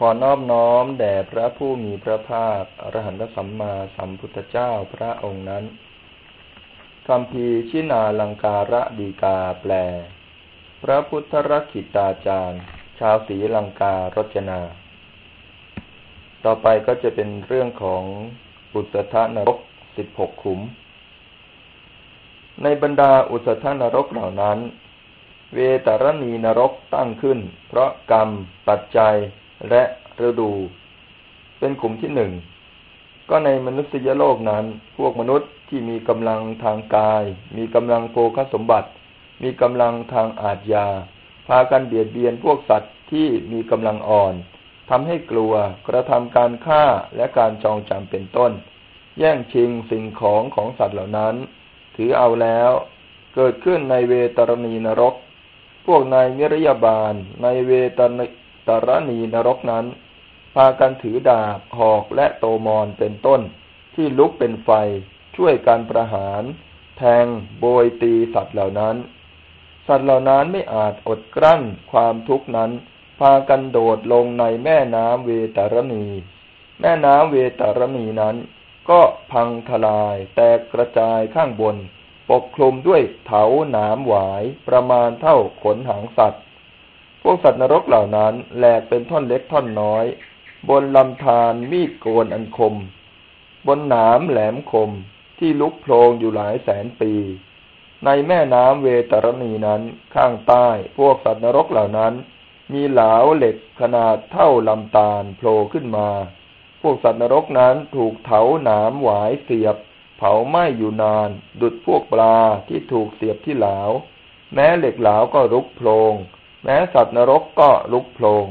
ขอนอบน้อมแด่พระผู้มีพระภาคอรหันตสัมมาสัมพุทธเจ้าพระองค์นั้นคำพีชินาลังการะดีกาแปล พระพุทธรักิตาจารย์ ชาวศรีลังการจนา ต่อไปก็จะเป็นเรื่องของอุตทนรกสิบหกขุม ในบรรดาอุตทนรกเหล่านั้น เวตรณีนรกตั้งขึ้น เพราะกรรมปัจจัย และฤดู เป็นกลุ่มที่หนึ่ง ก็ในมนุษยโลกนั้น พวกมนุษย์ที่มีกำลังทางกาย มีกำลังโภคสมบัติ มีกำลังทางอาจยา พากันเบียดเบียนพวกสัตว์ที่มีกำลังอ่อนทำให้กลัวกระทำการฆ่าและการจองจำเป็นต้น แย่งชิงสิ่งของของสัตว์เหล่านั้น ถือเอาแล้วเกิดขึ้นในเวตรณีนรก พวกนายมิรยาบาลในเวต ตรณีนรกนั้น พากันถือดาบหอกและโตมอนเป็นต้น ที่ลุกเป็นไฟ ช่วยการประหาร แทงโบยตีสัตว์เหล่านั้น สัตว์เหล่านั้นไม่อาจอดกลั้นความทุกข์นั้น พากันโดดลงในแม่น้ำเวตารณี แม่น้ำเวตารณีนั้น ก็พังทลายแตกกระจายข้างบน ปกคลุมด้วยเถาหนามหวายประมาณเท่าขนหางสัตว์ วกสัตว์นรกเหล่านั้นแหลกเป็นท่อนเล็กท่อนน้อย บนลำธารมีดโกนอันคม บนหนามแหลมคมที่ลุกโพลงอยู่หลายแสนปี ในแม่น้ำเวตรณีนั้นข้างใต้พวกสัตว์นรกเหล่านั้น มีเหลาเหล็กขนาดเท่าลำตาลโผล่ขึ้นมา พวกสัตว์นรกนั้นถูกเถาหนามหวายเสียบ เผาไหม้อยู่นาน ดุดพวกปลาที่ถูกเสียบที่เหลา แม้เหล็กเหลาก็ลุกโพลง แม้สัตว์นรกก็ลุกโพลง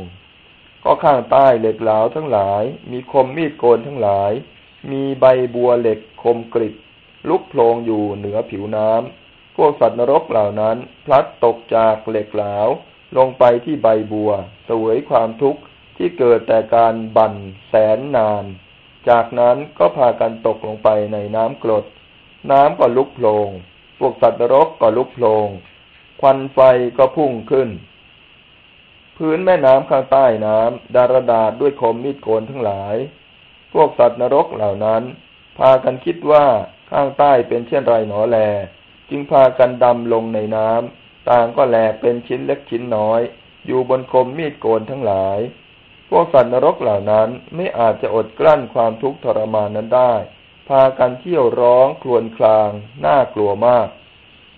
ก็ข้างใต้เหล็กเหลาทั้งหลาย มีคมมีดโกนทั้งหลาย มีใบบัวเหล็กคมกริบลุกโพลงอยู่เหนือผิวน้ำพวกสัตว์นรกเหล่านั้น พลัดตกจากเหล็กเหลาลงไปที่ใบบัวสวยความทุกข์ที่เกิดแต่การบั่นแสนนาน จากนั้นก็พากันตกลงไปในน้ำกรด น้ำก็ลุกโพลงพวกสัตว์นรกก็ลุกโพลงควันไฟก็พุ่งขึ้น พื้นแม่น้ำข้างใต้น้ำดารดาดด้วยคมมีดโกนทั้งหลาย พวกสัตว์นรกเหล่านั้น พากันคิดว่าข้างใต้เป็นเช่นไรหนอแล จึงพากันดำลงในน้ำต่างก็แหลกเป็นชิ้นเล็กชิ้นน้อย อยู่บนคมมีดโกนทั้งหลาย พวกสัตว์นรกเหล่านั้นไม่อาจจะอดกลั้นความทุกข์ทรมานนั้นได้ พากันเที่ยวร้องครวญคราง น่ากลัวมาก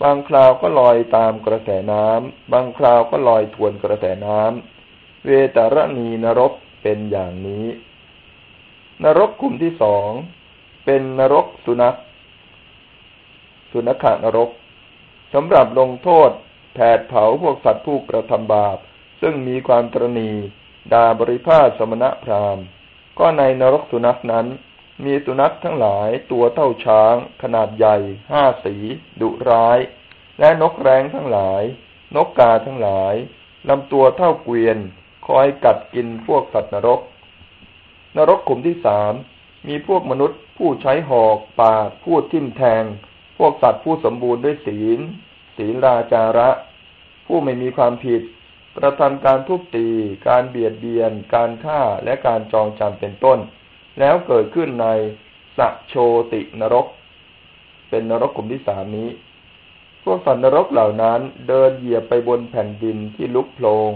บางคราวก็ลอยตามกระแสน้ำบางคราวก็ลอยทวนกระแสน้ำเวตารณีนรกเป็นอย่างนี้ นรกกลุ่มที่สองเป็นนรกสุนัข สุนัขนรกสำหรับลงโทษแผดเผาพวกสัตว์ผู้กระทำบาป ซึ่งมีความตรณีดาบริพาสมณะพราหมณ์ ก็ในนรกสุนัขนั้น มีสุนัขทั้งหลายตัวเท่าช้าง ขนาดใหญ่ห้าสี ดุร้าย และนกแร้งทั้งหลาย นกกาทั้งหลายลำตัวเท่าเกวียน คอยกัดกินพวกสัตว์นรก นรกกลุ่มที่สามมีพวกมนุษย์ผู้ใช้หอกปากพูดทิ่มแทง พวกสัตว์ผู้สมบูรณ์ด้วยศีล ศีลราจาระ ผู้ไม่มีความผิด กระทำการทุบตี การเบียดเบียน การฆ่าและการจองจำเป็นต้น แล้วเกิดขึ้นในสัโชตินรก เป็นนรกกลุ่มที่สามนี้ พวกสัตว์นรกเหล่านั้นเดินเหยียบไปบนแผ่นดินที่ลุกโพลง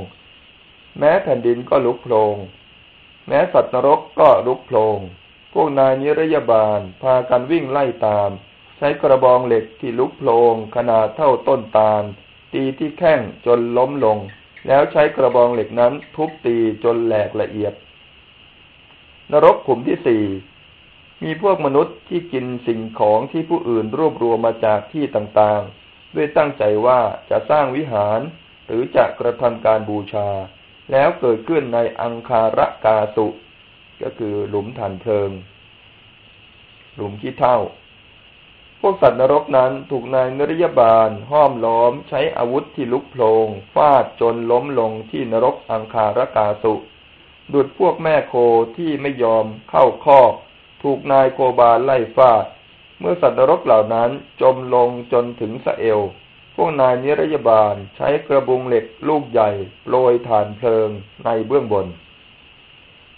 แม้แผ่นดินก็ลุกโพลงแม้สัตว์นรกก็ลุกโพลงพวกนายนิรยาบาลพากันวิ่งไล่ตาม ใช้กระบองเหล็กที่ลุกโพลงขนาดเท่าต้นตาล ตีที่แข้งจนล้มลง แล้วใช้กระบองเหล็กนั้นทุบตีจนแหลกละเอียด นรกขุมที่สี่มีพวกมนุษย์ที่กินสิ่งของที่ผู้อื่นรวบรวมมาจากที่ต่างๆ ด้วยตั้งใจว่าจะสร้างวิหาร หรือจะกระทำการบูชา แล้วเกิดขึ้นในอังคารกาสุ ก็คือหลุมฐานเพลิง หลุมขี้เท่า พวกสัตว์นรกนั้นถูกนายนริยบาล ห้อมล้อมใช้อาวุธที่ลุกโพลงฟาดจนล้มลงที่นรกอังคารกาสุ ดุดพวกแม่โคที่ไม่ยอมเข้าคอกถูกนายโคบาลไล่ฟาด เมื่อสัตว์นรกเหล่านั้นจมลงจนถึงสะเอว พวกนายนิรยาบาลใช้กระบุงเหล็กลูกใหญ่โปรยฐานเพลิงในเบื้องบน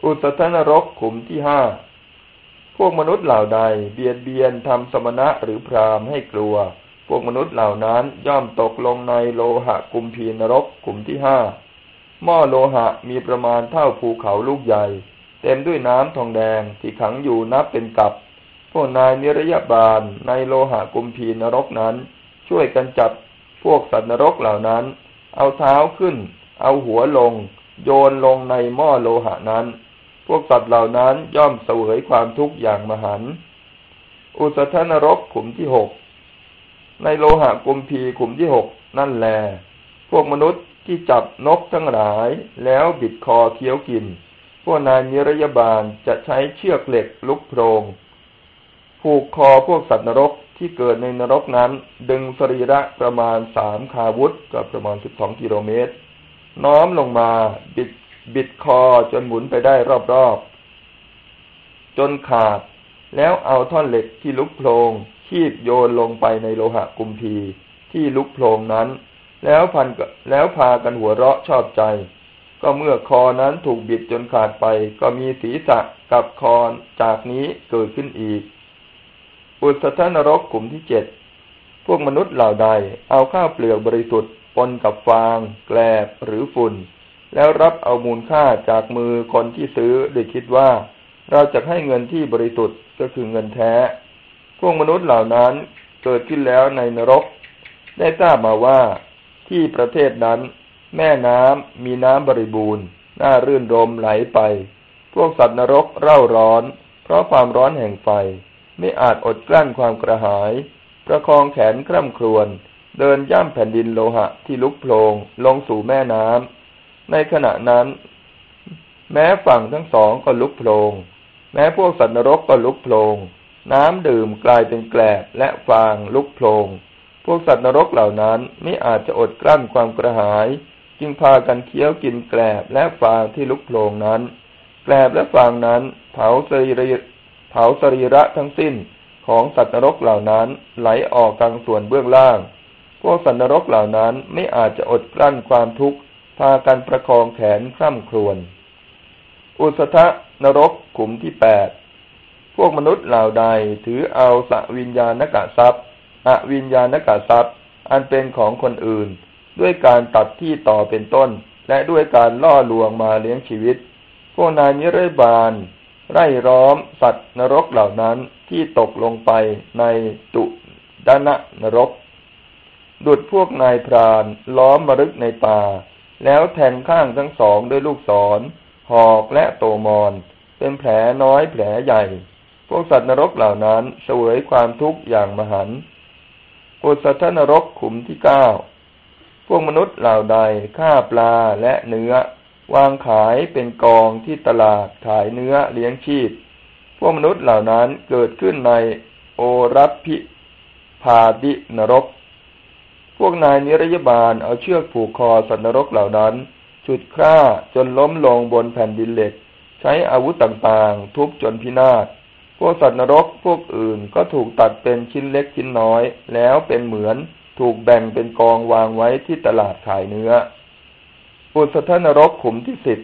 อุสธนรกขุมที่ห้า พวกมนุษย์เหล่าใดเบียดเบียนทำสมณะหรือพรามให้กลัว พวกมนุษย์เหล่านั้นย่อมตกลงในโลหะกุมพีนรกขุมที่ห้า หม้อโลหะมีประมาณเท่าภูเขาลูกใหญ่ เต็มด้วยน้ำทองแดงที่ขังอยู่นับเป็นกับ พวกนายนิรยาบาลในโลหะกุมพีนรกนั้น ช่วยกันจับพวกสัตว์นรกเหล่านั้น เอาเท้าขึ้น เอาหัวลง โยนลงในหม้อโลหะนั้น พวกสัตว์เหล่านั้นย่อมเสวยความทุกข์อย่างมหันอุสธนรกขุมที่หกในโลหะกุมพีขุมที่หกนั่นแล พวกมนุษย์ ที่จับนกทั้งหลายแล้วบิดคอเคี้ยวกิน พวกนายนิรยาบาลจะใช้เชือกเหล็กลุกโพรง ผูกคอพวกสัตว์นรกที่เกิดในนรกนั้น ดึงสรีระประมาณสามคาวุธก็ประมาณสิบสองกิโลเมตร น้อมลงมาบิดบิดคอจนหมุนไปได้รอบๆ จนขาด แล้วเอาท่อนเหล็กที่ลุกโพลงคีบโยนลงไปในโลหะกุมพีที่ลุกโพลงนั้น แล้วพันแล้วพากันหัวเราะชอบใจ ก็เมื่อคอนั้นถูกบิดจนขาดไป ก็มีศีรษะกับคอจากนี้เกิดขึ้นอีก อุสธนรกกลุ่มที่เจ็ดพวกมนุษย์เหล่าใด เอาข้าวเปลือกบริสุทธิ์ปนกับฟาง แกลบหรือฝุ่น แล้วรับเอามูลค่าจากมือคนที่ซื้อโดยคิดว่า เราจะให้เงินที่บริสุทธิ์ก็คือเงินแท้ พวกมนุษย์เหล่านั้นเกิดขึ้นแล้วในนรก ได้ทราบมาว่า ที่ประเทศนั้น แม่น้ำมีน้ำบริบูรณ์ น่ารื่นรมไหลไป พวกสัตว์นรกเร่าร้อน เพราะความร้อนแห่งไฟ ไม่อาจอดกลั้นความกระหาย ประคองแขนคร่ำครวญเดินย่ำแผ่นดินโลหะที่ลุกโผลงลงสู่แม่น้ำในขณะนั้น แม้ฝั่งทั้งสองก็ลุกโผลงแม้พวกสัตว์นรกก็ลุกโผลงน้ำดื่มกลายเป็นแกลบและฟางลุกโผลง พวกสัตว์นรกเหล่านั้นไม่อาจจะอดกลั้นความกระหาย จึงพากันเคี้ยวกินแกลบและฟางที่ลุกโผลงนั้น แกลบและฟางนั้น เผาสรีผาสรีระทั้งสิ้นของสัตว์นรกเหล่านั้นไหลออกกลางส่วนเบื้องล่าง พวกสัตว์นรกเหล่านั้นไม่อาจจะอดกลั้นความทุกข์พากันประคองแขนคร่ำครวญ อุสทะนรกขุมที่แปด พวกมนุษย์เหล่าใดถือเอาสวิญญาณกะทรัพย์ อวิญญาณกะทรัพย์ อันเป็นของคนอื่น ด้วยการตัดที่ต่อเป็นต้น และด้วยการล่อลวงมาเลี้ยงชีวิต พวกนายนิรบาล ไร่ร้อม สัตว์นรกเหล่านั้นที่ตกลงไปในตุดานนรก ดุดพวกนายพรานล้อมมรึกในป่า แล้วแทงข้างทั้งสองด้วยลูกศร หอกและโตมอน เป็นแผลน้อยแผลใหญ่ พวกสัตว์นรกเหล่านั้นเสวยความทุกข์อย่างมหันต์ อสัตนรกขุมที่เก้า พวกมนุษย์เหล่าใดฆ่าปลาและเนื้อ วางขายเป็นกองที่ตลาดขายเนื้อเลี้ยงชีพ พวกมนุษย์เหล่านั้นเกิดขึ้นในโอรัพิพาดินรก พวกนายนิรยบาลเอาเชือกผูกคอสัตว์นรกเหล่านั้น จุดฆ่าจนล้มลงบนแผ่นดินเหล็ก ใช้อาวุธต่างๆ ทุบจนพินาศ พวกสัตว์นรกพวกอื่นก็ถูกตัดเป็นชิ้นเล็กชิ้นน้อย แล้วเป็นเหมือนถูกแบ่งเป็นกองวางไว้ที่ตลาดขายเนื้ออุสธนรกขุมที่สิบ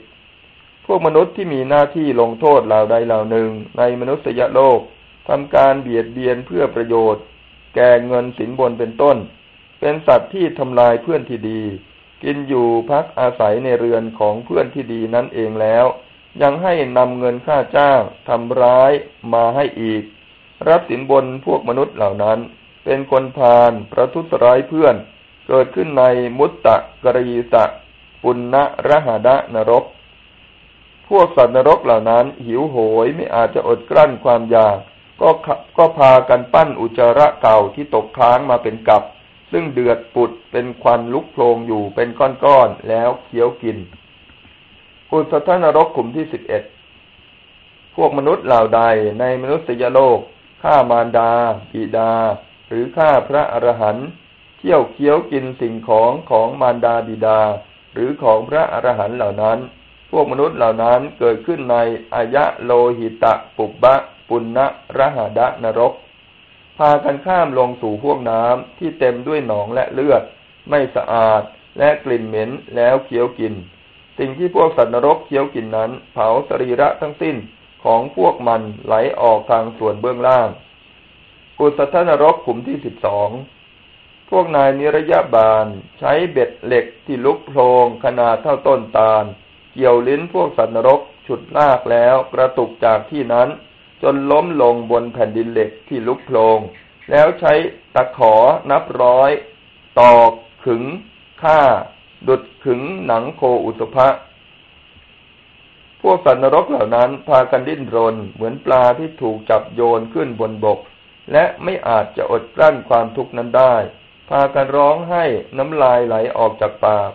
พวกมนุษย์ที่มีหน้าที่ลงโทษเหล่าใดเหล่าหนึ่งในมนุษยโลกทำการเบียดเบียนเพื่อประโยชน์ แก่เงินสินบนเป็นต้น เป็นสัตว์ที่ทำลายเพื่อนที่ดี กินอยู่พักอาศัยในเรือนของเพื่อนที่ดีนั่นเองแล้ว ยังให้นำเงินค่าจ้างทำร้ายมาให้อีก รับสินบนพวกมนุษย์เหล่านั้น เป็นคนพาลประทุษร้ายเพื่อน เกิดขึ้นในมุตตะกรีตะปุณณรหดะนรก พวกสัตว์นรกเหล่านั้นหิวโหยไม่อาจจะอดกลั้นความอยากก็ก็พากันปั้นอุจจาระเก่าที่ตกค้างมาเป็นกับ ซึ่งเดือดปุดเป็นควันลุกโพลงอยู่เป็นก้อนๆแล้วเคี้ยวกิน อุสธนรกกลุ่มที่สิบเอ็ด พวกมนุษย์เหล่าใดในมนุษยโลกฆ่ามารดาบิดา หรือฆ่าพระอรหันต์เที่ยวเคี้ยวกินสิ่งของของมารดาบิดา หรือของพระอรหันต์เหล่านั้น พวกมนุษย์เหล่านั้นเกิดขึ้นในอายะโลหิตะปุบบะ ปุณณรหดะนรก พากันข้ามลงสู่พวกน้ำที่เต็มด้วยหนองและเลือด ไม่สะอาดและกลิ่นเหม็นแล้วเคี้ยวกิน สิ่งที่พวกสัตว์นรกเคี้ยวกินนั้น เผาสรีระทั้งสิ้นของพวกมันไหลออกทางส่วนเบื้องล่าง อุสัทนรกขุมที่สิบสอง พวกนายนิรยาบาลใช้เบ็ดเหล็กที่ลุกโพลงขนาดเท่าต้นตาล เกี่ยวลิ้นพวกสัตว์นรกฉุดลากแล้วกระตุกจากที่นั้น จนล้มลงบนแผ่นดินเหล็กที่ลุกโพลงแล้วใช้ตะขอนับร้อย ตอกขึงฆ่า ดุดขึงหนังโคอุสภะพวกสัตว์นรกเหล่านั้นพากันดิ้นรน เหมือนปลาที่ถูกจับโยนขึ้นบนบก และไม่อาจจะอดกลั้นความทุกข์นั้นได้ พากันร้องให้น้ำลายไหลออกจากปาก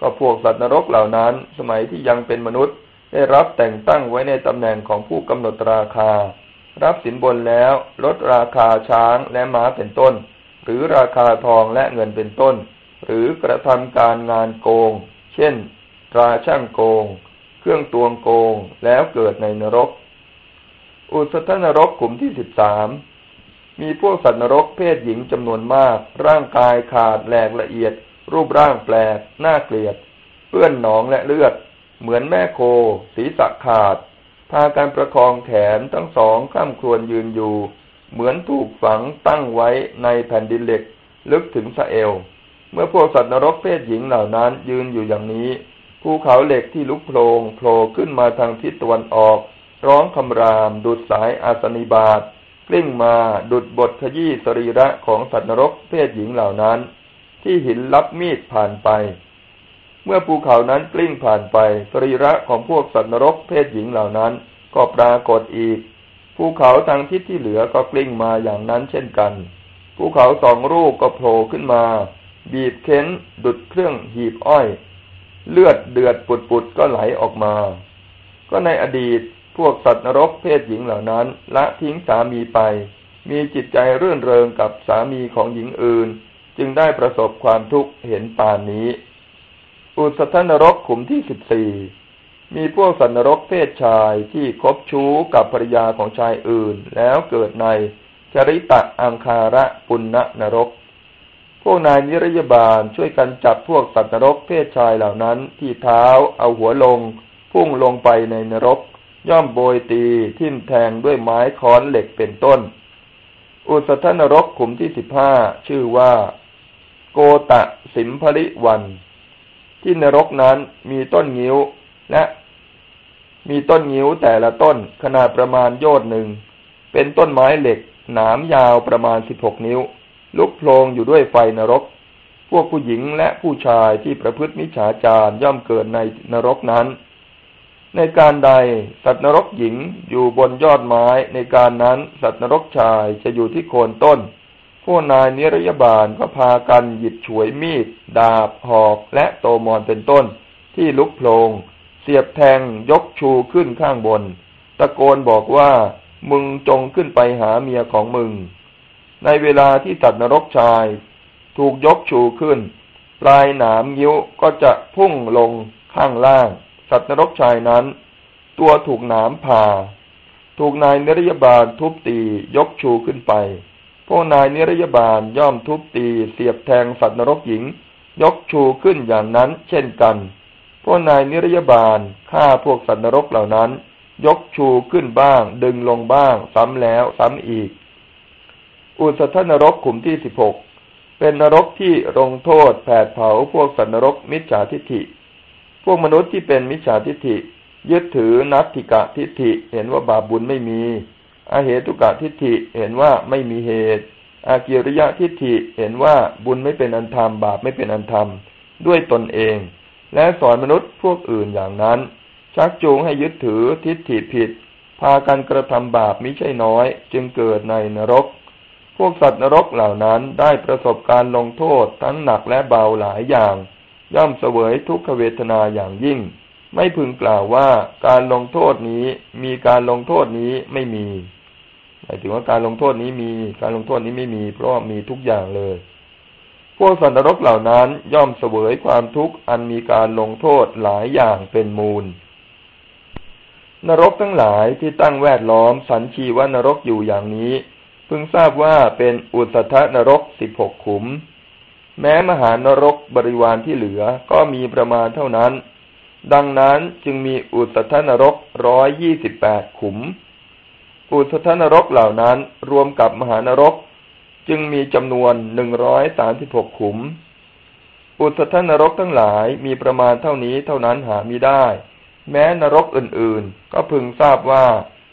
ก็พวกสัตว์นรกเหล่านั้น สมัยที่ยังเป็นมนุษย์ ได้รับแต่งตั้งไว้ในตำแหน่งของผู้กำหนดราคา รับสินบนแล้วลดราคาช้างและม้าเป็นต้น หรือราคาทองและเงินเป็นต้น หรือกระทำการงานโกง เช่นตราช่างโกง เครื่องตวงโกงแล้วเกิดในนรก อุสธนรกกลุ่มที่สิบสามมีพวกสัตว์นรกเพศหญิงจำนวนมาก ร่างกายขาดแหลกละเอียด รูปร่างแปลก น่าเกลียด เปื้อนหนองและเลือด เหมือนแม่โค ศีรษะขาด พาการประคองแขนทั้งสองข้ามครวนยืนอยู่ เหมือนถูกฝังตั้งไว้ในแผ่นดินเหล็ก ลึกถึงสะเอว เมื่อพวกสัตว์นรกเพศหญิงเหล่านั้นยืนอยู่อย่างนี้ ภูเขาเหล็กที่ลุกโผล่โผล่ขึ้นมาทางทิศตะวันออก ร้องคำราม ดุดสายอาสนิบาตกลิ้งมาดุดบทขยี้สรีระของสัตว์นรกเพศหญิงเหล่านั้น ที่หินลับมีดผ่านไป เมื่อภูเขานั้นกลิ้งผ่านไป สรีระของพวกสัตว์นรกเพศหญิงเหล่านั้น ก็ปรากฏอีก ภูเขาทางทิศที่เหลือก็กลิ้งมาอย่างนั้นเช่นกัน ภูเขาสองรูปก็โผล่ขึ้นมา บีบเค้นดุดเครื่องหีบอ้อย เลือดเดือดปุดๆก็ไหลออกมา ก็ในอดีตพวกสัตว์นรกเพศหญิงเหล่านั้น ละทิ้งสามีไป มีจิตใจเรื่นเริงกับสามีของหญิงอื่น จึงได้ประสบความทุกข์เห็นปานนี้ อุสัตนรกขุมที่สิบสี่มีพวกสัตว์นรกเพศชายที่คบชู้กับภรรยาของชายอื่น แล้วเกิดในจริตะอังคาระปุณณนรก พวกนายนิรยาบาลช่วยกันจับพวกสัตว์นรกเพศชายเหล่านั้นที่เท้าเอาหัวลง พุ่งลงไปในนรก ย่อมโบยตีทิ่มแทงด้วยไม้ค้อนเหล็กเป็นต้น อุสธนรกขุมที่สิบห้าชื่อว่า โกตะสิมภริวัน ที่นรกนั้นมีต้นงิ้วและมีต้นงิ้วแต่ละต้นขนาดประมาณโยดหนึ่ง เป็นต้นไม้เหล็กหนามยาวประมาณสิบหกนิ้ว ลุกโพลงอยู่ด้วยไฟนรก พวกผู้หญิงและผู้ชายที่ประพฤติมิจฉาจารย่อมเกิดในนรกนั้น ในการใดสัตว์นรกหญิงอยู่บนยอดไม้ในการนั้น สัตว์นรกชายจะอยู่ที่โคนต้นพวกนายนิรยาบาลก็พากันหยิบฉวยมีด ดาบ หอกและโตมอนเป็นต้น ที่ลุกโพลงเสียบแทงยกชูขึ้นข้างบน ตะโกนบอกว่ามึงจงขึ้นไปหาเมียของมึง ในเวลาที่สัตว์นรกชาย ถูกยกชูขึ้น ปลายหนามยิ้วก็จะพุ่งลงข้างล่าง สัตว์นรกชายนั้น ตัวถูกหนามผ่า ถูกนายนิรยาบาลทุบตียกชูขึ้นไป พวกนายนิรยาบาลย่อมทุบตีเสียบแทงสัตว์นรกหญิง ยกชูขึ้นอย่างนั้นเช่นกัน พวกนายนิรยาบาลฆ่าพวกสัตว์นรกเหล่านั้น ยกชูขึ้นบ้าง ดึงลงบ้าง ซ้ำแล้วซ้ำอีก อุสธนรกขุมที่สิบหกเป็นนรกที่ลงโทษแผดเผาพวกสัตว์นรกมิจฉาทิฏฐิ พวกมนุษย์ที่เป็นมิจฉาทิฏฐิ ยึดถือนัตถิกะทิฏฐิ เห็นว่าบาปบุญไม่มี อาเหตุกะทิฏฐิเห็นว่าไม่มีเหตุ อากิริยะทิฏฐิเห็นว่าบุญไม่เป็นอันธรรมบาปไม่เป็นอันธรรมด้วยตนเอง และสอนมนุษย์พวกอื่นอย่างนั้น ชักจูงให้ยึดถือทิฏฐิผิด พากันกระทำบาปมิใช่น้อย จึงเกิดในนรก วกสัตว์นรกเหล่านั้นได้ประสบการลงโทษทั้งหนักและเบาหลายอย่าง ย่อมเสวยทุกขเวทนาอย่างยิ่ง ไม่พึงกล่าวว่าการลงโทษนี้มีการลงโทษนี้ไม่มีหมายถึงว่าการลงโทษนี้มีการลงโทษนี้ไม่มี เพราะมีทุกอย่างเลย พวกสัตว์นรกเหล่านั้นย่อมเสวยความทุกข์อันมีการลงโทษหลายอย่างเป็นมูลนรกทั้งหลายที่ตั้งแวดล้อมสันชีว่านรกอยู่อย่างนี้ พึงทราบว่าเป็นอุตทะนรกสิบหกขุม แม้มหานรกบริวารที่เหลือก็มีประมาณเท่านั้น ดังนั้นจึงมีอุตทนรกร้อยยี่สิบแปดขุม อุตทนรกเหล่านั้นรวมกับมหานรก จึงมีจำนวนหนึ่งร้อยสามสิบหกขุม อุตทนรกทั้งหลายมีประมาณเท่านี้เท่านั้นหามิได้ แม้นรกอื่นๆ ก็พึงทราบว่า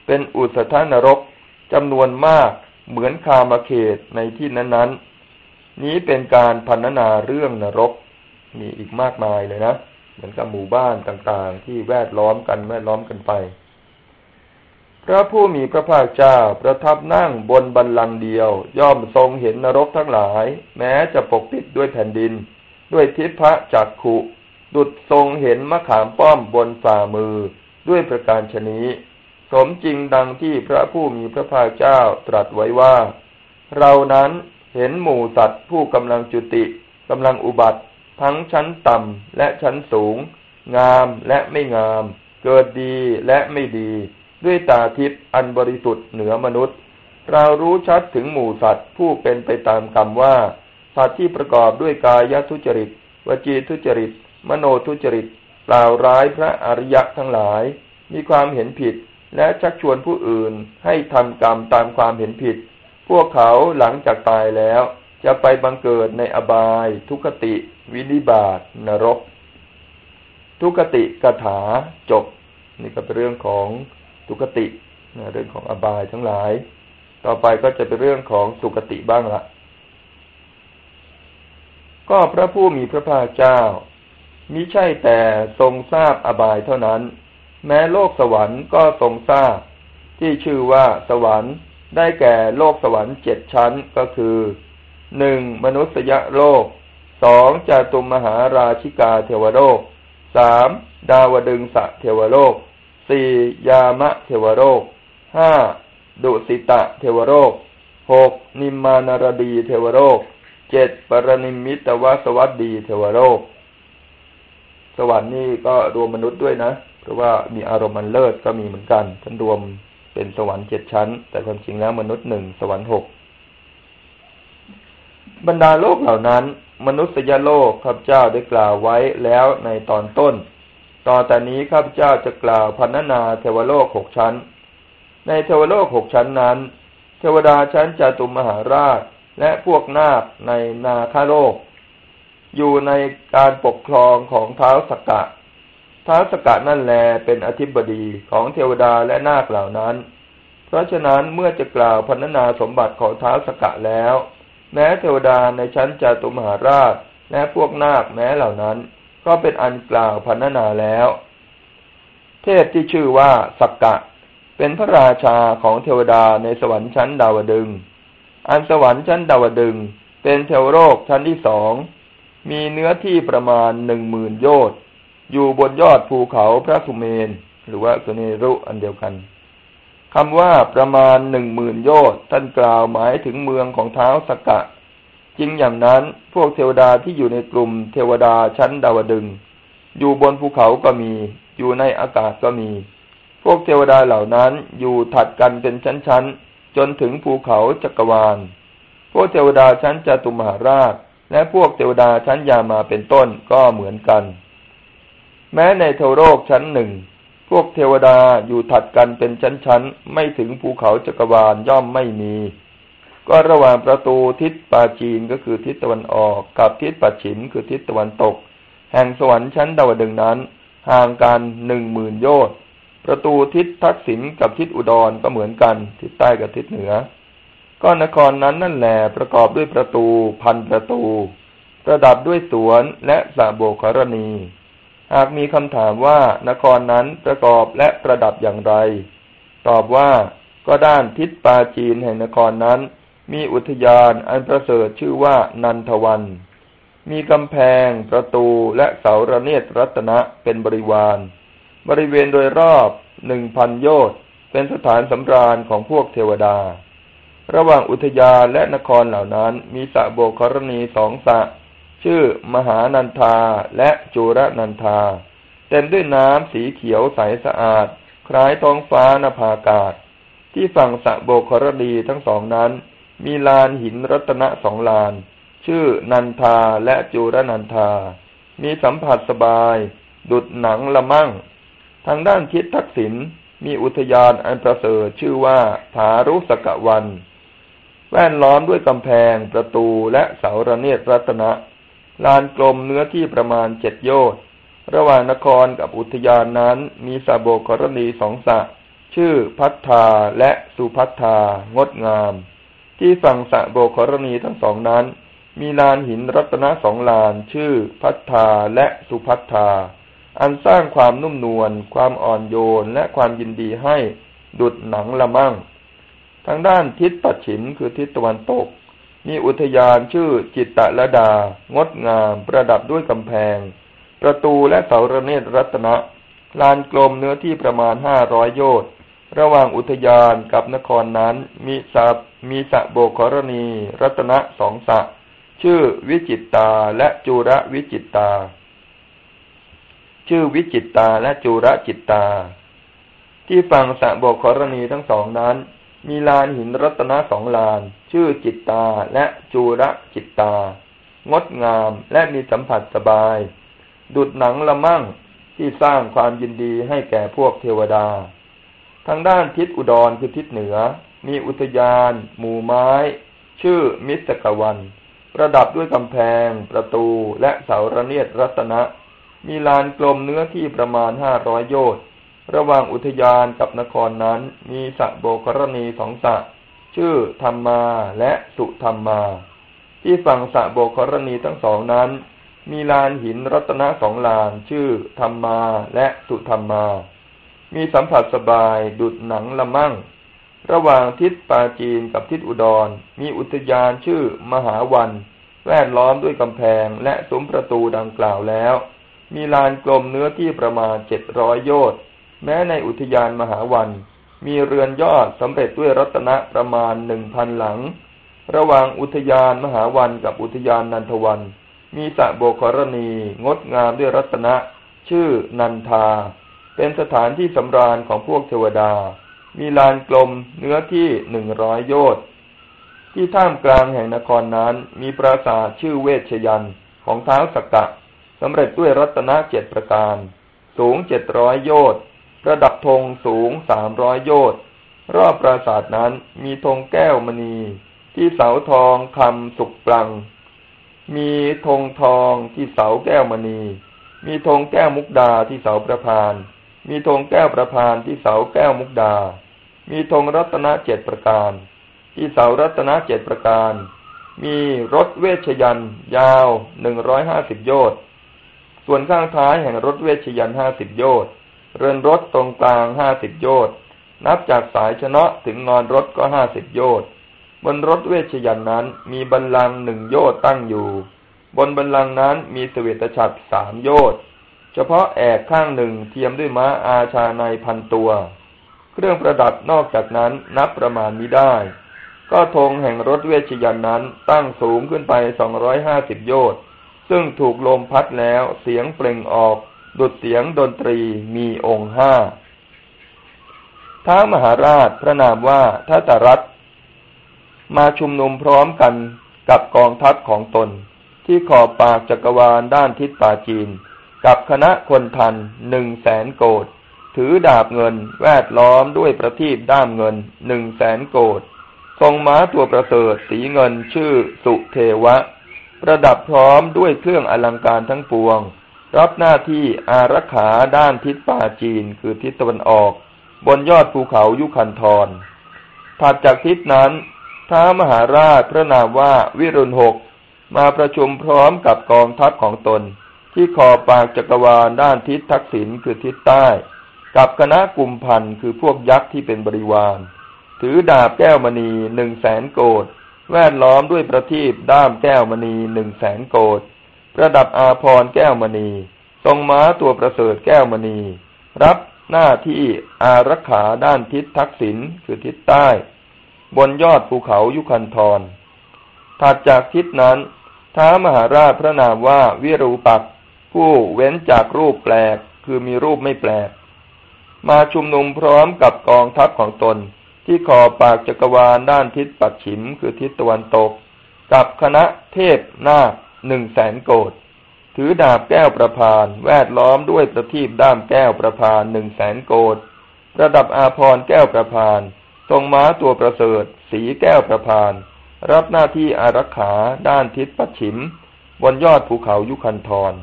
เป็นอุตทนรกจำนวนมาก เหมือนคามาเขตในที่นั้น ๆ นี้เป็นการพันนาเรื่องนรกมีอีกมากมายเลยนะ เหมือนกับหมู่บ้านต่างๆ ที่แวดล้อมกันแวดล้อมกันไป พระผู้มีพระภาคเจ้าประทับนั่งบนบันลังเดียว ย่อมทรงเห็นนรกทั้งหลาย แม้จะปกปิดด้วยแผ่นดิน ด้วยทิพะจักขุ ดุดทรงเห็นมะขามป้อมบนฝ่ามือด้วยประการชนี้ สมจริงดังที่พระผู้มีพระภาคเจ้าตรัสไว้ว่า เรานั้นเห็นหมู่สัตว์ผู้กำลังจุติกำลังอุบัติ ทั้งชั้นต่ำและชั้นสูง งามและไม่งาม เกิดดีและไม่ดี ด้วยตาทิพย์อันบริสุทธิ์เหนือมนุษย์ เรารู้ชัดถึงหมู่สัตว์ผู้เป็นไปตามกรรมว่า สัตว์ที่ประกอบด้วยกายทุจริต วจีทุจริต มโนทุจริตกล่าร้ายพระอริยะทั้งหลาย มีความเห็นผิด และชักชวนผู้อื่นให้ทำกรรมตามความเห็นผิด พวกเขาหลังจากตายแล้ว จะไปบังเกิดในอบาย ทุกติ วินิบาตนรก ทุกติกถาจบ นี่ก็เป็นเรื่องของทุกติเรื่องของอบายทั้งหลาย ต่อไปก็จะเป็นเรื่องของสุกติบ้างละก็พระผู้มีพระภาคเจ้ามิใช่แต่ทรงทราบอบายเท่านั้น แม้โลกสวรรค์ก็ทรงทราบ ที่ชื่อว่าสวรรค์ได้แก่โลกสวรรค์เจ็ดชั้นก็คือหนึ่งมนุษยโลกสองจาตุมมหาราชิกาเทวโลกสามดาวดึงสะเทวโลกสี่ยามะเทวโลกห้าดุสิตะเทวโลกหกนิมมานารดีเทวโลกเจ็ดปรนิมิตวสวัสดีเทวโลก สวรรค์นี่ก็รวมมนุษย์ด้วยนะ ราะว่ามีอารมณ์มันเลิศก็มีเหมือนกันท่านรวมเป็นสวรรค์เจ็ดชั้น แต่ความจริงแล้วมนุษย์หนึ่งสวรรค์หกบรรดาโลกเหล่านั้น มนุษยโลกข้าพเจ้าได้กล่าวไว้แล้วในตอนต้น ต่อแต่นี้ข้าพเจ้าจะกล่าวพันนาเทวโลกหกชั้น ในเทวโลกหกชั้นนั้น เทวดาชั้นจตุมหาราชและพวกนาคในนาคาโลก อยู่ในการปกครองของเท้าสกกะ ท้าสกะนั่นแลเป็นอธิบดีของเทวดาและนาคเหล่านั้น เพราะฉะนั้นเมื่อจะกล่าวพันนาสมบัติของท้าสกะแล้ว แม้เทวดาในชั้นจตุมหาราชและพวกนาคแม้เหล่านั้น ก็เป็นอันกล่าวพันนาแล้ว เทพที่ชื่อว่าสักกะ เป็นพระราชาของเทวดาในสวรรค์ชั้นดาวดึง อันสวรรค์ชั้นดาวดึง เป็นเทวโลกชั้นที่สองมีเนื้อที่ประมาณหนึ่งหมื่นโยชน์ อยู่บนยอดภูเขาพระสุเมน หรือว่าสุเนรุอันเดียวกันคำว่าประมาณหนึ่งหมื่นโยชน์ท่านกล่าวหมายถึงเมืองของเท้าสกกะ จริงอย่างนั้นพวกเทวดาที่อยู่ในกลุ่มเทวดาชั้นดาวดึง อยู่บนภูเขาก็มี อยู่ในอากาศก็มี พวกเทวดาเหล่านั้นอยู่ถัดกันเป็นชั้นๆ จนถึงภูเขาจักรวาล พวกเทวดาชั้นจตุมหาราช และพวกเทวดาชั้นยามาเป็นต้นก็เหมือนกัน แม้ในเทวโลกชั้นหนึ่ง พวกเทวดาอยู่ถัดกันเป็นชั้นๆ ไม่ถึงภูเขาจักรวาลย่อมไม่มี ก็ระหว่างประตูทิศปาจีนก็คือทิศตะวันออกกับทิศปัจฉิมคือทิศตะวันตก แห่งสวรรค์ชั้นดาวดึงนั้นห่างกันหนึ่งหมื่นโยชน์ประตูทิศทักษิณกับทิศอุดรก็เหมือนกัน ทิศใต้กับทิศเหนือ ก็นครนั้นนั่นแหละประกอบด้วยประตูพันประตู ประดับด้วยสวนและสาโบกรณี หากมีคำถามว่านครนั้นประกอบและประดับอย่างไร ตอบว่าก็ด้านทิศปาจีนแห่งนครนั้น มีอุทยานอันประเสริฐชื่อว่านันทวัน มีกำแพง ประตูและเสาระเนตรรัตนะเป็นบริวาร บริเวณโดยรอบหนึ่งพันโยชน์เป็นสถานสำราญของพวกเทวดา ระหว่างอุทยานและนครเหล่านั้น มีสระโบกรณีสองสระ ชื่อมหานันทาและจุรนันทา เต็มด้วยน้ำสีเขียวใสสะอาด คล้ายท้องฟ้านภาอากาศ ที่ฝั่งสะโบกครดีทั้งสองนั้น มีลานหินรัตนะสองลาน ชื่อนันทาและจุรนันทา มีสัมผัสสบาย ดุดหนังละมั่ง ทางด้านทิศทักษิณมีอุทยานอันประเสริฐชื่อว่าผารุสกวัน แวดล้อมด้วยกำแพงประตูและเสาระเนียดรัตนะ ลานกลมเนื้อที่ประมาณเจ็ดโยชน์ระหว่างนครกับอุทยานนั้นมีสาโบกรณีสองสะชื่อพัฒธาและสุพัฒธางดงาม ที่ฝั่งสะโบกรณีทั้งสองนั้น มีลานหินรัตนะสองลานชื่อพัฒธาและสุพัฒธา อันสร้างความนุ่มนวลความอ่อนโยนและความยินดีให้ดุดหนังละมั่ง ทางด้านทิศปัจฉิมคือทิศตะวันตก มีอุทยานชื่อจิตตะละดา งดงาม ประดับด้วยกำแพง ประตูและเสาระเนตรรัตนะ ลานกลมเนื้อที่ประมาณห้าร้อยโยชน์ระหว่างอุทยานกับนครนั้น มีสับมีสะโบกรณี รัตนะสองสะ ชื่อวิจิตตาและจุระวิจิตตา ชื่อวิจิตตาและจุระจิตตา ที่ฝั่งสะโบกรณีทั้งสองนั้น มีลานหินรัตนะสองลาน ชื่อจิตตาและจุระจิตตา งดงามและมีสัมผัสสบาย ดุดหนังละมั่งที่สร้างความยินดีให้แก่พวกเทวดา ทางด้านทิศอุดรคือทิศเหนือ มีอุทยาน หมู่ไม้ ชื่อมิสกวัน ประดับด้วยกำแพง ประตูและเสาระเนียดรัตนะ มีลานกลมเนื้อที่ประมาณห้าร้อยโยชน์ ระหว่างอุทยานกับนครนั้นมีสระโบกรณีสองสระชื่อธรรมาและสุธรรมา ที่ฝั่งสระโบกรณีทั้งสองนั้น มีลานหินรัตนะสองลานชื่อธรรมาและสุธรรมา มีสัมผัสสบายดุดหนังละมั่ง ระหว่างทิศปาจีนกับทิศอุดร มีอุทยานชื่อมหาวัน แวดล้อมด้วยกำแพงและซุ้มประตูดังกล่าวแล้ว มีลานกลมเนื้อที่ประมาณเจ็ดร้อยโยชน์ แม้ในอุทยานมหาวัน มีเรือนยอดสำเร็จด้วยรัตนะประมาณหนึ่งพันหลัง ระหว่างอุทยานมหาวันกับอุทยานนันทวัน มีสระโบกรณีงดงามด้วยรัตนะ ชื่อนันทา เป็นสถานที่สำราญของพวกเทวดา มีลานกลมเนื้อที่หนึ่งร้อยโยชน์ที่ท่ามกลางแห่งนครนั้น มีปราสาทชื่อเวชยันของท้าวสกกะสำเร็จด้วยรัตนะเจ็ดประการ สูงเจ็ดร้อยโยชน์ ระดับธงสูงสามร้อยโยชน์รอบปราสาทนั้นมีธงแก้วมณี ที่เสาทองคำสุกปลัง มีธงทองที่เสาแก้วมณี มีธงแก้วมุกดาที่เสาประพาน มีธงแก้วประพานที่เสาแก้วมุกดา มีธงรัตนเจ็ดประการ ที่เสารัตนเจ็ดประการ มีรถเวชยันยาวหนึ่งร้อยห้าสิบโยชน์ส่วนข้างท้ายแห่งรถเวชยันห้าสิบโยชน์ เรือนรถตรงกลางห้าสิบโยชน์นับจากสายชนะถึงงอนรถก็ห้าสิบโยชน์บนรถเวชยันนั้นมีบันลังหนึ่งโยชน์ตั้งอยู่ บนบันลังนั้นมีเสวตฉัตรสามโยชน์เฉพาะแอกข้างหนึ่งเทียมด้วยม้าอาชาในพันตัว เครื่องประดับนอกจากนั้นนับประมาณนี้ได้ ก็ธงแห่งรถเวชยันนั้นตั้งสูงขึ้นไปสองร้อยห้าสิบโยชน์ซึ่งถูกลมพัดแล้วเสียงเปล่งออก ดุดเสียงดนตรีมีองค์ห้าท้ามหาราชพระนามว่าทัตรัตมาชุมนุมพร้อมกันกับกองทัพของตน ที่ขอบปากจักรวาลด้านทิศป่าจีน กับคณะคนทันหนึ่งแสนโกดถือดาบเงินแวดล้อมด้วยประทีปด้ามเงินหนึ่งแสนโกดทรงม้าตัวประเสริฐสีเงินชื่อสุเทวะ ประดับพร้อมด้วยเครื่องอลังการทั้งปวง รับหน้าที่อารักขาด้านทิศป่าจีนคือทิศตะวันออก บนยอดภูเขายุคันธรถัดจากทิศนั้น ท้ามหาราชพระนามว่าวิรุณหกมาประชุมพร้อมกับกองทัพของตน ที่ขอบปากจักรวาลด้านทิศทักษิณคือทิศใต้ กับคณะกลุ่มพันคือพวกยักษ์ที่เป็นบริวาร ถือดาบแก้วมณีหนึ่งแสนโกดแวดล้อมด้วยประทีปด้ามแก้วมณีหนึ่งแสนโกด ประดับอาพรแก้วมณี ทรงม้าตัวประเสริฐแก้วมณี รับหน้าที่อารักขาด้านทิศทักษิณคือทิศใต้ บนยอดภูเขายุคันธรถัดจากทิศนั้นท้ามหาราชพระนามว่าวิรูปักผู้เว้นจากรูปแปลกคือมีรูปไม่แปลก มาชุมนุมพร้อมกับกองทัพของตน ที่ขอบปากจักรวาลด้านทิศปัดฉิมคือทิศตะวันตก กับคณะเทพนาค หนึ่งแสนโกดถือดาบแก้วประพาน แวดล้อมด้วยประทีปด้ามแก้วประพานหนึ่งแสนโกดระดับอาพรแก้วประพาน ทรงม้าตัวประเสริฐ สีแก้วประพาน รับหน้าที่อารักขาด้านทิศปัจฉิม บนยอดภูเขายุคันธร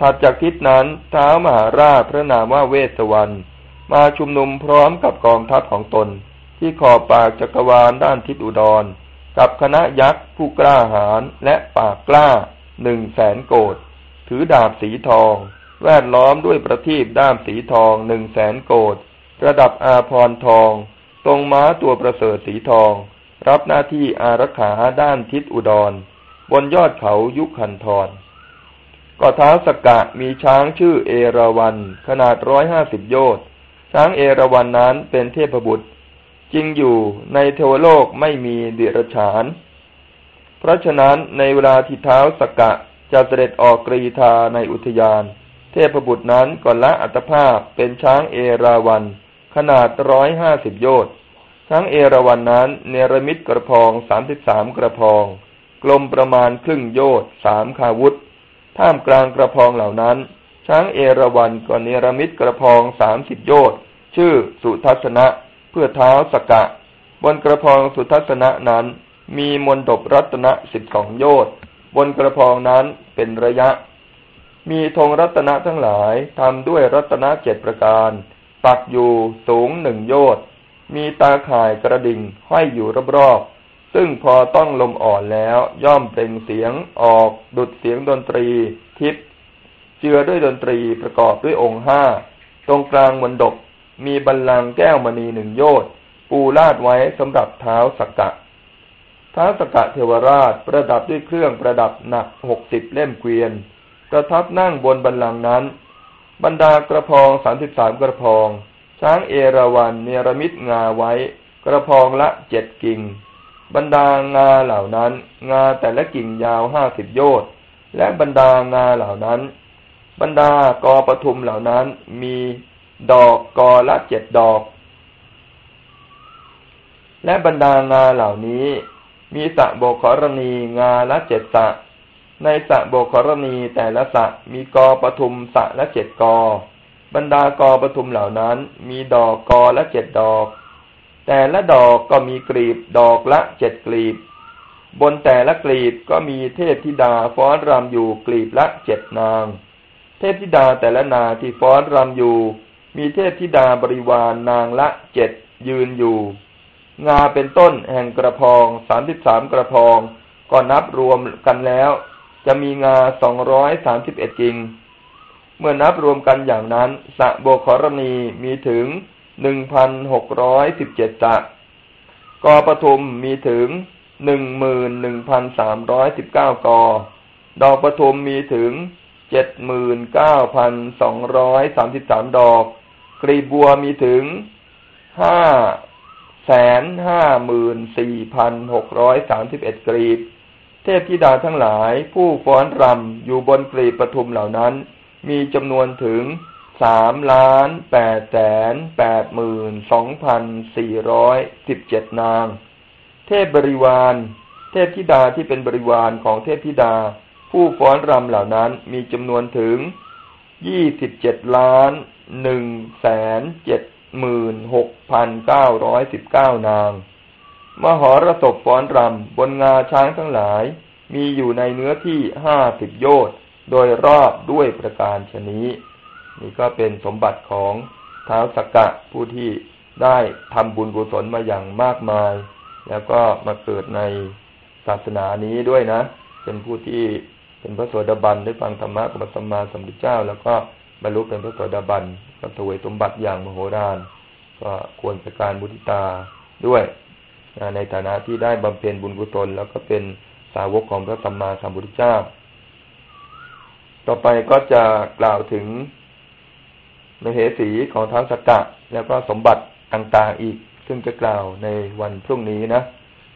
ถัดจากทิศนั้นท้ามหาราชพระนามว่าเวสวรรณมาชุมนุมพร้อมกับกองทัพของตน ที่ขอบปากจักรวาลด้านทิศอุดร กับคณะยักษ์ผู้กล้าหาญและปากกล้าหนึ่งแสนโกดถือดาบสีทอง แวดล้อมด้วยประทีปด้ามสีทองหนึ่งแสนโกดระดับอาพรทอง ตรงม้าตัวประเสริฐสีทอง รับหน้าที่อารักขาด้านทิศอุดร บนยอดเขายุคันธรก็เท้าสกกะมีช้างชื่อเอราวัน ขนาดร้อยห้าสิบโยชน์ช้างเอราวันนั้นเป็นเทพบุตร จริงอยู่ในเทวโลกไม่มีเดรัจฉาน เพราะฉะนั้นในเวลาที่เท้าสกกะจะเสด็จออกกรีธาในอุทยาน เทพบุตรนั้นก่อนละอัตภาพเป็นช้างเอราวัน ขนาดร้อยห้าสิบโยชน์ช้างเอราวันนั้นเนรมิตกระพองสามสิบสามกระพอง กลมประมาณครึ่งโยชน์สามคาวุธ ท่ามกลางกระพองเหล่านั้น ช้างเอราวันก็เนรมิตกระพองสามสิบโยชน์ชื่อสุทัศนะ พื่อเท้าสกะ บนกระพองสุทัศนะนั้น มีมนดบรัตนะสิบสองโยชน์บนกระพองนั้นเป็นระยะ มีธงรัตนะทั้งหลายทำด้วยรัตนะเจ็ดประการ ปักอยู่สูงหนึ่งโยชน์มีตาข่ายกระดิ่งห้อยอยู่รอบๆ ซึ่งพอต้องลมอ่อนแล้วย่อมเปล่งเสียงออกดุดเสียงดนตรีทิพเจือด้วยดนตรีประกอบด้วยองค์ห้า ตรงกลางมนดก มีบัลลังก์แก้วมณีหนึ่งโยชน์ปูลาดไว้สำหรับเท้าสักกะท้าสกะเทวราชประดับด้วยเครื่องประดับหนักหกสิบเล่มเกวียน ประทับนั่งบนบันลังนั้น บรรดากระพองสามสิบสามกระพอง ช้างเอราวันเนรมิตงาไว้ กระพองละเจ็ดกิ่ง บรรดางาเหล่านั้น งาแต่ละกิ่งยาวห้าสิบโยชน์และบรรดางาเหล่านั้น บรรดากอปทุมเหล่านั้นมี ดอกกอละเจ็ดดอก และบรรดางาเหล่านี้ มีสะโบกรณีงาละเจ็ดสะ ในสะโบกรณีแต่ละสะมีกอปทุมสะละเจ็ดกอ บรรดากอปทุมเหล่านั้น มีดอกกอละเจ็ดดอก แต่ละดอกก็มีกลีบดอกละเจ็ดกลีบ บนแต่ละกลีบก็มีเทพธิดาฟ้อนรำอยู่กลีบละเจ็ดนาง เทพธิดาแต่ละนาที่ฟ้อนรำอยู่ มีเทพธิดาบริวารนางละเจ็ดยืนอยู่ งาเป็นต้นแห่งกระพองสามสิบสามกระพองก็นับรวมกันแล้ว จะมีงาสองร้อยสามสิบเอ็ดจริงเมื่อนับรวมกันอย่างนั้น สะโบครณีมีถึงหนึ่งพันหกร้อยสิบเจ็ดสะกอปทุมมีถึงหนึ่งหมื่นหนึ่งพันสามร้อยสิบเก้ากอ ดอกปทุมมีถึงเจ็ดหมื่นเก้าพันสองร้อยสามสิบสามดอก กรีบัวมีถึงห้าแสนห้าหมื่นสี่พันหกร้อยสามสิบเอ็ดกรีบ เทพธิดาทั้งหลายผู้ฟ้อนรำอยู่บนกรีบปทุมเหล่านั้น มีจำนวนถึงสามล้านแปดแสนแปดหมื่นสองพันสี่ร้อยสิบเจ็ดนาง เทพบริวาร เทพธิดาที่เป็นบริวารของเทพธิดา ผู้ฟ้อนรำเหล่านั้นมีจำนวนถึงยี่สิบเจ็ดล้าน หนึ่งแสนเจ็ดหมื่นหกพันเก้าร้อยสิบเก้านาง มหรสพฟ้อนรำบนงาช้างทั้งหลาย มีอยู่ในเนื้อที่ห้าสิบโยชน์โดยรอบด้วยประการชนี้ นี่ก็เป็นสมบัติของท้าวสกกะผู้ที่ได้ทำบุญกุศลมาอย่างมากมาย แล้วก็มาเกิดในศาสนานี้ด้วยนะ เป็นผู้ที่เป็นพระโสดาบันได้ฟังธรรมะกับพระสัมมาสัมพุทธเจ้า แล้วก็ บรรลุเป็นพระโสดาบันก็ถวยสมบัติอย่างมโหฬารก็ควรจะการบุติตาด้วยในฐานะที่ได้บำเพ็ญบุญกุศลแล้วก็เป็นสาวกของพระสัมมาสัมพุทธเจ้า ต่อไปก็จะกล่าวถึงมเหสีของท้าวสักกะ แล้วก็สมบัติต่างๆอีก ซึ่งจะกล่าวในวันพรุ่งนี้นะ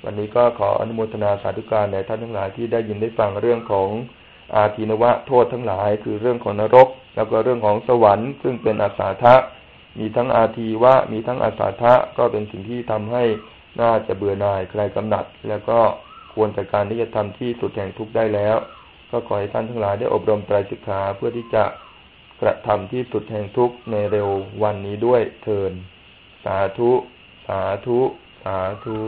วันนี้ก็ขออนุโมทนาสาธุการในท่านทั้งหลายที่ได้ยินได้ฟังเรื่องของ อาทีนวะโทษทั้งหลาย คือเรื่องของนรก แล้วก็เรื่องของสวรรค์ ซึ่งเป็นอาสาทะ มีทั้งอาทีวะ มีทั้งอาสาทะ ก็เป็นสิ่งที่ทำให้น่าจะเบื่อหน่ายใครกำหนัด แล้วก็ควรจัดการที่จะทำที่สุดแห่งทุกข์ได้แล้ว ก็ขอให้ท่านทั้งหลายได้อบรมไตรสิกขาเพื่อที่จะกระทำที่สุดแห่งทุกข์ในเร็ววันนี้ด้วยเทินสาธุ สาธุ สาธุ